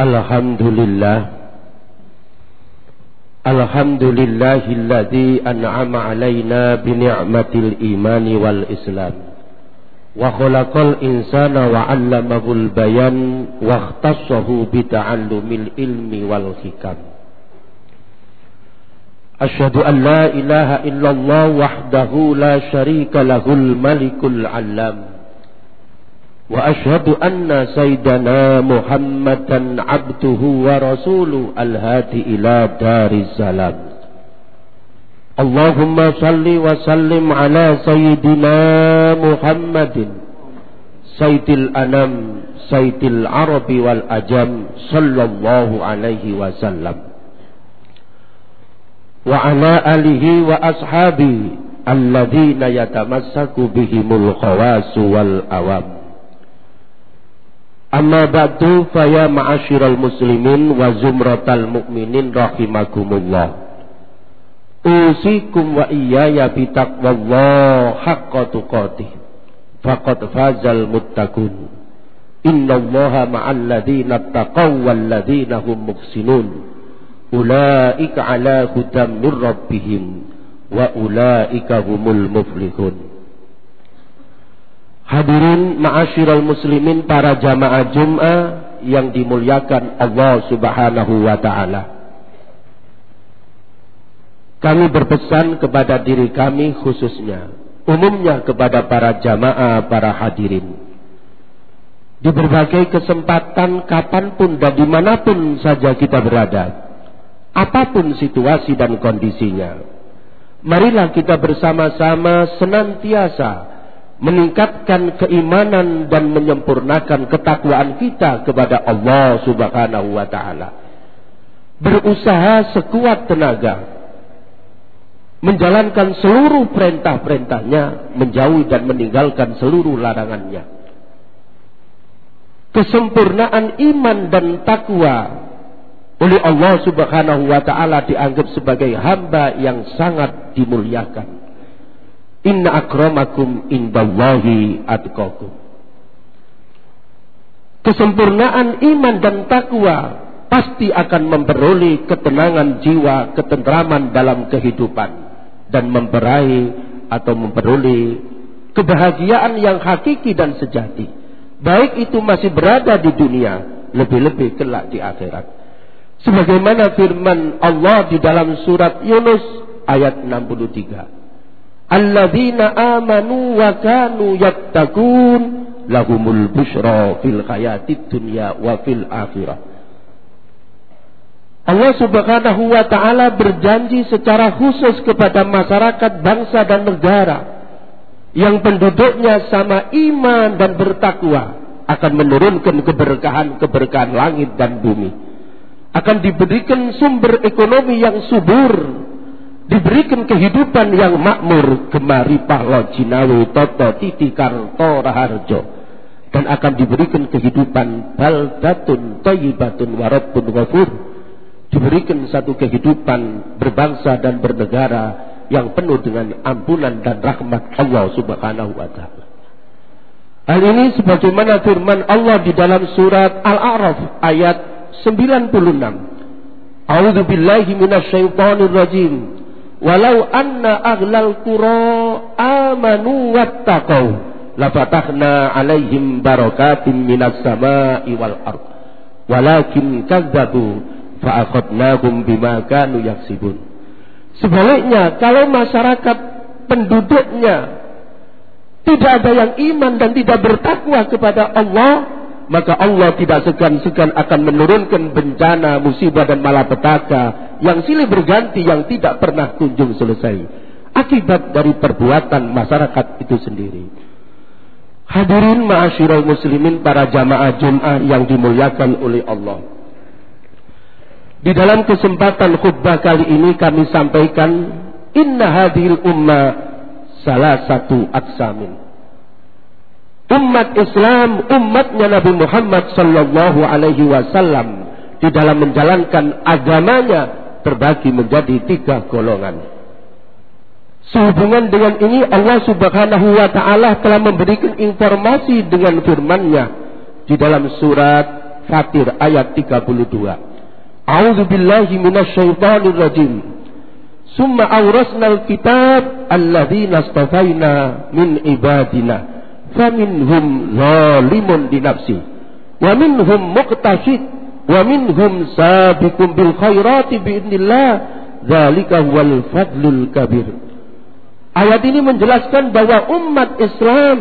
الحمد لله الحمد لله الذي أنعم علينا بنعمة الإيمان والإسلام وخلق الإنسان وعلمه البيان واختصه بتعلم العلم والحكم أشهد أن لا إله إلا الله وحده لا شريك له الملك العلام وأشهد أن سيدنا محمدا عبده ورسوله الهادي إلى دار السلام. اللهم صل وسلم على سيدنا محمد سيد الأنام سيد العرب والأجم صلى الله عليه وسلم. وعلى آله وأصحابه الذين يتمسك بهم الخواس والأوام. Amma ba'du faya ma'asyiral muslimin wa zumratal mu'minin rahimakumullah. Usikum wa iyaya bitaqwallah haqqa tuqatih. Faqad fazal muttaqun. Innallaha ma'al ladzina taqaw wal ladzina hum muhsinun. Ulaika ala hudam min rabbihim wa ulaika humul muflihun. Hadirin ma'asyiral muslimin para jamaah Jum'ah yang dimuliakan Allah Subhanahu wa taala. Kami berpesan kepada diri kami khususnya, umumnya kepada para jamaah, para hadirin. Di berbagai kesempatan, kapan pun dan di mana pun saja kita berada, apa pun situasi dan kondisinya, marilah kita bersama-sama senantiasa meningkatkan keimanan dan menyempurnakan ketakwaan kita kepada Allah Subhanahu wa taala. Berusaha sekuat tenaga menjalankan seluruh perintah-perintahnya, menjauhi dan meninggalkan seluruh larangannya. Kesempurnaan iman dan takwa oleh Allah Subhanahu wa taala dianggap sebagai hamba yang sangat dimuliakan. Inna akramakum indallahi atqakum. Kesempurnaan iman dan takwa pasti akan memperoleh ketenangan jiwa, ketentraman dalam kehidupan dan memperai atau memperoleh kebahagiaan yang hakiki dan sejati. Baik itu masih berada di dunia, lebih-lebih kelak di akhirat. Sebagaimana firman Allah di dalam surat Yunus ayat 63 alladzina amanu wa kanu yattaqun lahumul busyra fil hayatid dunya wa fil akhirah. Allah Subhanahu wa taala berjanji secara khusus kepada masyarakat bangsa dan negara yang penduduknya sama iman dan bertakwa akan menurunkan keberkahan-keberkahan langit dan bumi. Akan diberikan sumber ekonomi yang subur diberikan kehidupan yang makmur gemari pahlo jinawi toto titi karto raharjo dan akan diberikan kehidupan baldatun toyibatun warabun wafur diberikan satu kehidupan berbangsa dan bernegara yang penuh dengan ampunan dan rahmat Allah subhanahu wa ta'ala Hal ini sebagaimana firman Allah di dalam surat Al-A'raf ayat 96. A'udzu billahi minasyaitonir rajim. Walau anna ahlal qura amanu wattaqau lafatahna alaihim barakatim minas sama'i wal ard. Walakin kadzabu fa akhadnahum bima kanu yaksibun. Sebaliknya kalau masyarakat penduduknya tidak ada yang iman dan tidak bertakwa kepada Allah, maka Allah tidak segan-segan akan menurunkan bencana, musibah dan malapetaka yang silih berganti yang tidak pernah kunjung selesai. Akibat dari perbuatan masyarakat itu sendiri. Hadirin ma'asyiral muslimin para jamaah Jum'ah yang dimuliakan oleh Allah. Di dalam kesempatan khutbah kali ini kami sampaikan inna hadhil ummah salah satu aksamin umat Islam, umatnya Nabi Muhammad sallallahu alaihi wasallam di dalam menjalankan agamanya terbagi menjadi tiga golongan. Sehubungan dengan ini Allah Subhanahu wa taala telah memberikan informasi dengan firman-Nya di dalam surat Fatir ayat 32. A'udzu billahi minasyaitonir rajim. Summa awrasnal kitab alladzina astafaina min ibadina faminhum zalimun li nafsi wa minhum muqtasid wa minhum sabiqun bil khairati biidznillah dzalika wal fadlul kabir. Ayat ini menjelaskan bahwa umat Islam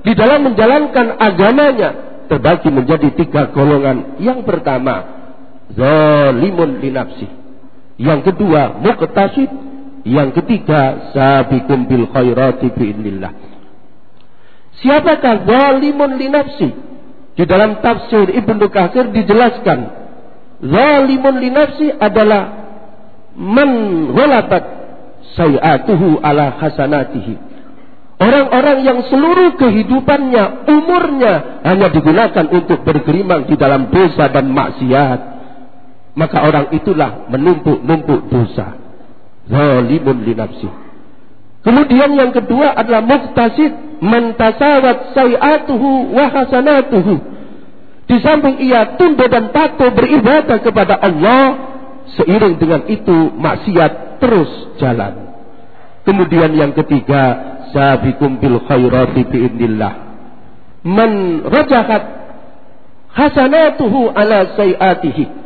di dalam menjalankan agamanya terbagi menjadi tiga golongan. Yang pertama, zalimun li nafsi. Yang kedua, muqtasid. Yang ketiga, sabiqum bil khairati biidznillah. Siapakah zalimun li nafsi? Di dalam tafsir Ibnu Katsir dijelaskan, zalimun li nafsi adalah man ghalabat sayyatuhu ala hasanatihi. Orang-orang yang seluruh kehidupannya, umurnya hanya digunakan untuk bergerimang di dalam dosa dan maksiat maka orang itulah menumpuk-numpuk dosa. Zalimun li nafsi. Kemudian yang kedua adalah muktasid mentasawat sayyatuhu wa hasanatuhu. Di samping ia tunduk dan patuh beribadah kepada Allah, seiring dengan itu maksiat terus jalan. Kemudian yang ketiga, sabikum bil khairati biidnillah. Man rajahat hasanatuhu ala sayyatihi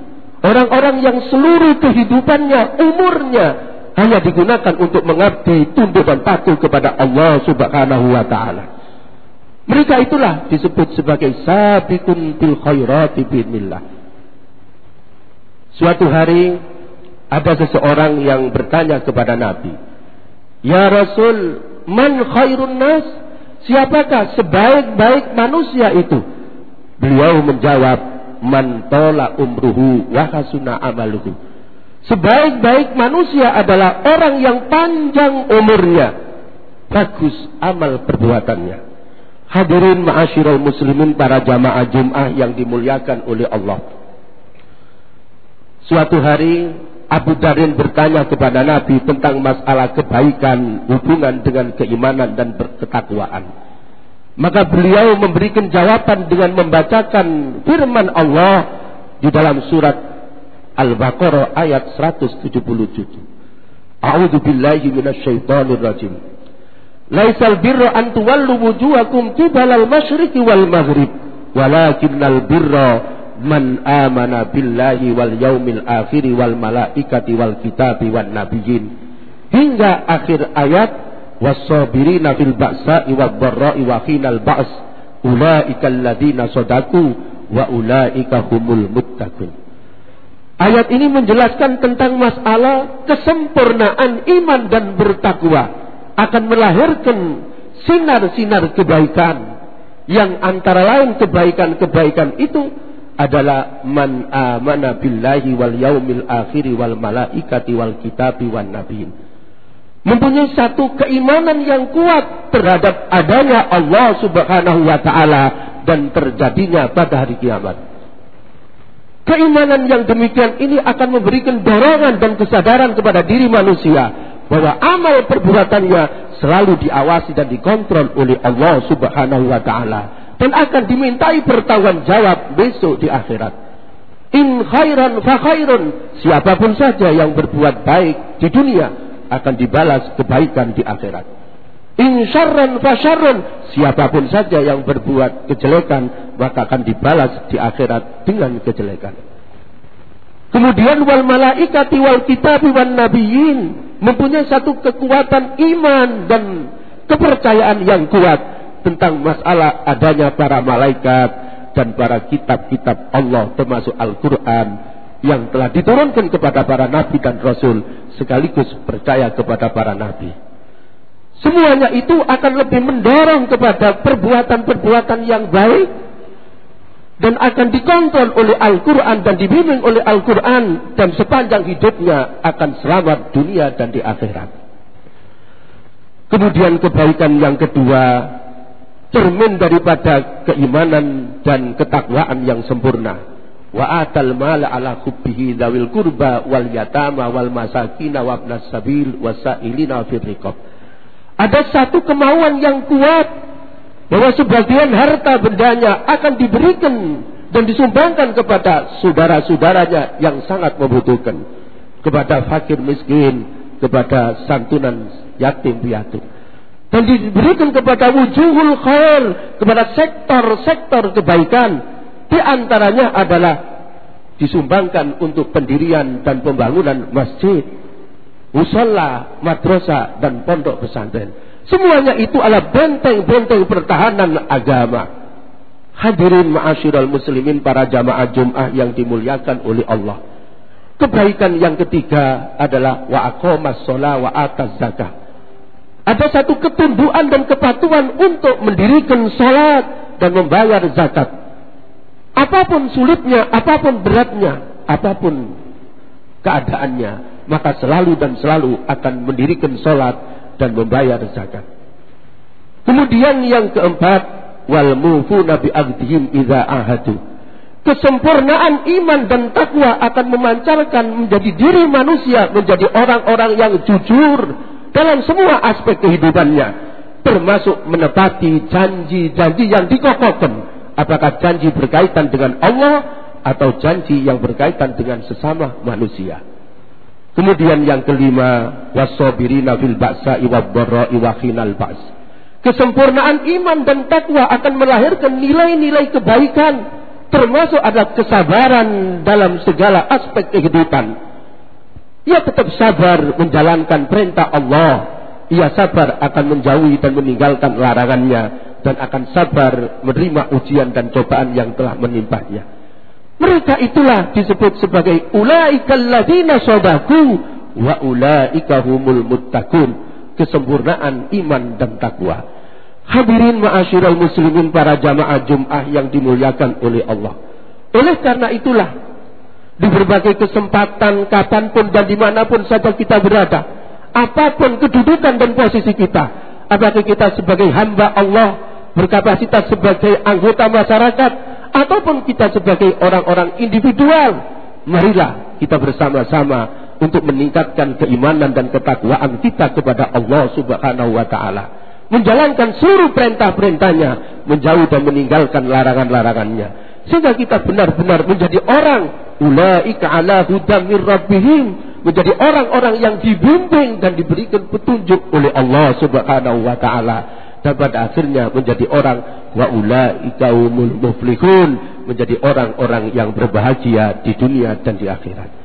Orang-orang yang seluruh kehidupannya, umurnya hanya digunakan untuk mengabdi, tunduk dan patuh kepada Allah Subhanahu wa taala. Mereka itulah disebut sebagai sabiqun bil khairati bismillah. Suatu hari ada seseorang yang bertanya kepada Nabi, "Ya Rasul, man khairun nas?" Siapakah sebaik-baik manusia itu? Beliau menjawab, man tola umruhu wa hasuna amaluhu. Sebaik-baik manusia adalah orang yang panjang umurnya, bagus amal perbuatannya. Hadirin ma'asyiral muslimin para jamaah Jum'ah yang dimuliakan oleh Allah. Suatu hari Abu Darin bertanya kepada Nabi tentang masalah kebaikan hubungan dengan keimanan dan ketakwaan. Maka beliau memberikan jawaban dengan membacakan firman Allah di dalam surat Al-Baqarah ayat 177. A'udzu billahi minasyaitonir rajim. Laisal birra an tuwallu wujuhakum qibalal masyriqi wal maghrib, walakinnal birra man amana billahi wal yaumil akhir wal malaikati wal kitabi wan nabiyyin. Hingga akhir ayat was-sabirina fil ba'sa'i wad-dharra'i wa hinal ba's ulaika alladziina sadaqu wa ulaika humul muttaqun Ayat ini menjelaskan tentang masalah kesempurnaan iman dan bertakwa akan melahirkan sinar-sinar kebaikan yang antara lain kebaikan-kebaikan itu adalah man amana billahi wal yaumil akhir wal malaikati wal kitabi wan nabiyyin mempunyai satu keimanan yang kuat terhadap adanya Allah Subhanahu wa taala dan terjadinya pada hari kiamat. Keimanan yang demikian ini akan memberikan dorongan dan kesadaran kepada diri manusia bahwa amal perbuatannya selalu diawasi dan dikontrol oleh Allah Subhanahu wa taala dan akan dimintai pertanggung jawab besok di akhirat. In khairan fa khairun. Siapa pun saja yang berbuat baik di dunia akan dibalas kebaikan di akhirat. Insyarran fasyarran. Siapa pun saja yang berbuat kejelekan, maka akan dibalas di akhirat dengan kejelekan. Kemudian wal malaikati wal kitabi wan nabiyyin mempunyai satu kekuatan iman dan kepercayaan yang kuat tentang masalah adanya para malaikat dan para kitab-kitab Allah termasuk Al-Qur'an yang telah diturunkan kepada para nabi dan rasul sekaligus percaya kepada para nabi. Semuanya itu akan lebih mendorong kepada perbuatan-perbuatan yang baik dan akan dikontrol oleh Al-Quran dan dibimbing oleh Al-Quran dan sepanjang hidupnya akan selamat dunia dan di akhirat. Kemudian kebaikan yang kedua cermin daripada keimanan dan ketakwaan yang sempurna wa atal mala ala hubbihi dawil kurba wal yatama wal masakina wa ibnas sabil wasailina fil riqab. Ada satu kemauan yang kuat bahwa sebagian harta bendanya akan diberikan dan disumbangkan kepada saudara-saudaranya yang sangat membutuhkan. Kepada fakir miskin kepada santunan yatim piatu. Dan diberikan kepada wujuhul khair kepada sektor-sektor kebaikan. Di antaranya adalah disumbangkan untuk pendirian dan pembangunan masjid musalla, madrasah dan pondok pesantren semuanya itu adalah benteng-benteng pertahanan agama Hadirin ma'asyiral muslimin para jamaah Jum'ah yang dimuliakan oleh Allah. Kebaikan yang ketiga adalah wa aqamas shalah wa ataz zakah. Ada satu ketundukan dan kepatuhan untuk mendirikan salat dan membayar zakat. Apa pun sulitnya, apa pun beratnya, apa pun keadaannya, maka selalu dan selalu akan mendirikan salat dan membayar zakat. Kemudian yang keempat, wal mufuna bi agdihim idza ahadu. Kesempurnaan iman dan takwa akan memancarkan menjadi diri manusia menjadi orang-orang yang jujur dalam semua aspek kehidupannya, termasuk menepati janji-janji yang dikokohkan. Apakah janji berkaitan dengan Allah atau janji yang berkaitan dengan sesama manusia. Kemudian yang kelima, wasobirina fil ba'sa'i wad dharra'i wa khinal ba's Kesempurnaan iman dan takwa akan melahirkan nilai-nilai kebaikan. Termasuk ada kesabaran dalam segala aspek kehidupan. Ia tetap sabar menjalankan perintah Allah. Ia sabar akan menjauhi dan meninggalkan larangannya. Dan akan sabar menerima ujian dan cobaan yang telah menimpanya. Mereka itulah disebut sebagai ulaikal ladina sodaku wa ulaika humul muttaqun. Kesempurnaan iman dan takwa. Hadirin ma'asyiral muslimin para jamaah Jum'ah yang dimuliakan oleh Allah. Oleh karena itulah, di berbagai kesempatan, kapan pun dan di mana pun saja kita berada, apa pun kedudukan dan posisi kita, apakah kita sebagai hamba Allah, berkapasitas sebagai anggota masyarakat, ataupun kita sebagai orang-orang individual, marilah kita bersama-sama untuk meningkatkan keimanan dan ketakwaan kita kepada Allah Subhanahu wa taala menjalankan seluruh perintah-perintahnya, menjauh dan meninggalkan larangan-larangannya. Sehingga kita benar-benar menjadi orang ulaika ala hudam rabbihim, menjadi orang-orang yang dibimbing dan diberikan petunjuk oleh Allah Subhanahu wa taala. Dan pada akhirnya menjadi orang wa ulaika umul muflihun, menjadi orang-orang yang berbahagia di dunia dan di akhirat.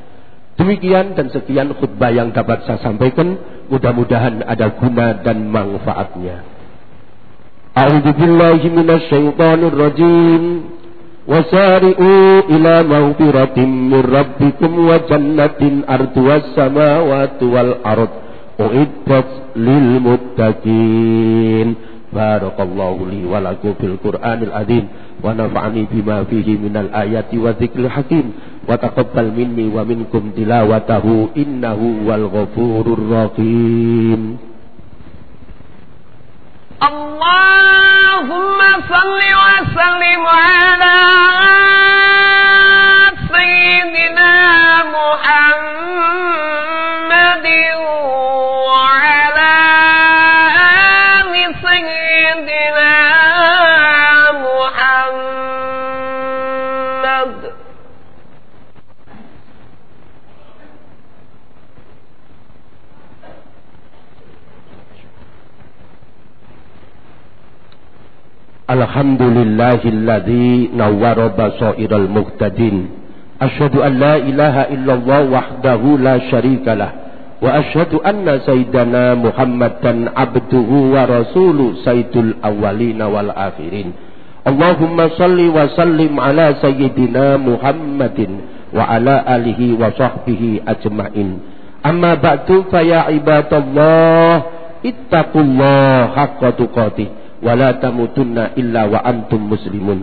Demikian dan sekian khutbah yang dapat saya sampaikan. Mudah-mudahan ada guna dan manfaatnya. A'udzu billahi minasyaitonir rajim. Wasari'u ila maghfiratin min rabbikum wa jannatin arduwas samawati wal ard. Uiddat lil muttaqin. Barakallahu li wa lakum fil Qur'anil azim wa nafa'ani bima fihi minal ayati wa dzikril hakim wa taqabbal minni wa minkum tilawatahu innahu wal ghafurur rahim Allahumma salli wa sallim ala Alhamdulillahilladzi nawwara basairal muhtadin. Asyhadu an la ilaha illallah wahdahu la syarikalah. Wa asyhadu anna sayyidana Muhammadan abduhu wa rasuluh sayyidul awwalina wal akhirin. Allahumma salli wa sallim ala sayyidina Muhammadin wa ala alihi wa sahbihi ajma'in. Amma ba'du fa ya ibadallah ittaqullah haqqa tuqatih wala tamutunna illa wa antum muslimun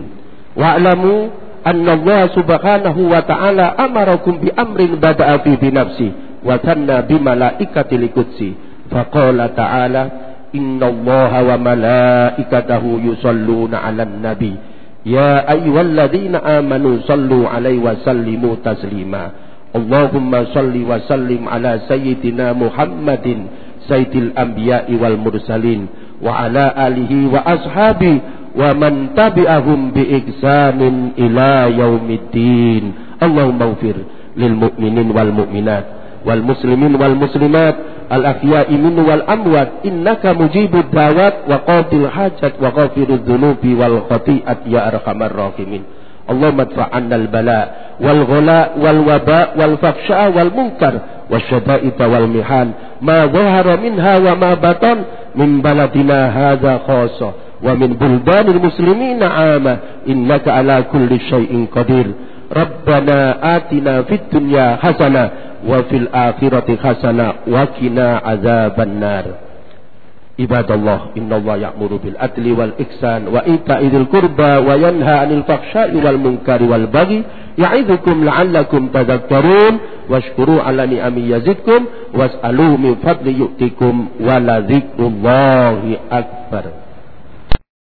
wa'lamu anna Allah subhanahu wa ta'ala amarakum bi amrin bada'a fi bi nafsi wa tanna bi malaikati likutsi faqala ta'ala inna Allah wa malaikatahu yusalluna 'alan nabi ya ayyuhalladzina amanu sallu 'alaihi wa sallimu taslima Allahumma salli وعلى آله وأصحابه ومن تبعهم بإحسان إلى يوم الدين. اللهم اغفر للمؤمنين والمؤمنات والمسلمين والمسلمات الأحياء منه والأموات. إنك مجيب الدعوات وقاضي الحاجات وغافر الذنوب والخطيئة يا أرحم الراحمين. اللهم ادفع عنا البلاء والغلاء والوباء والفحشاء والمنكر والشدائد والمحان ما ظهر منها وما بطن من بلدنا هذا خاصة ومن بلدان المسلمين عامة إنك على كل شيء قدير. ربنا آتنا في الدنيا حسنة وفي الآخرة حسنة وقنا عذاب النار. عباد الله إن الله يأمر بالعدل والإحسان وإيتاء ذي القربى وينهى عن الفحشاء والمنكر والبغي يعظكم لعلكم تذكرون. واشكروا على نعم يزدكم. واسألوه من فضل يؤتكم. ولذكر الله أكبر.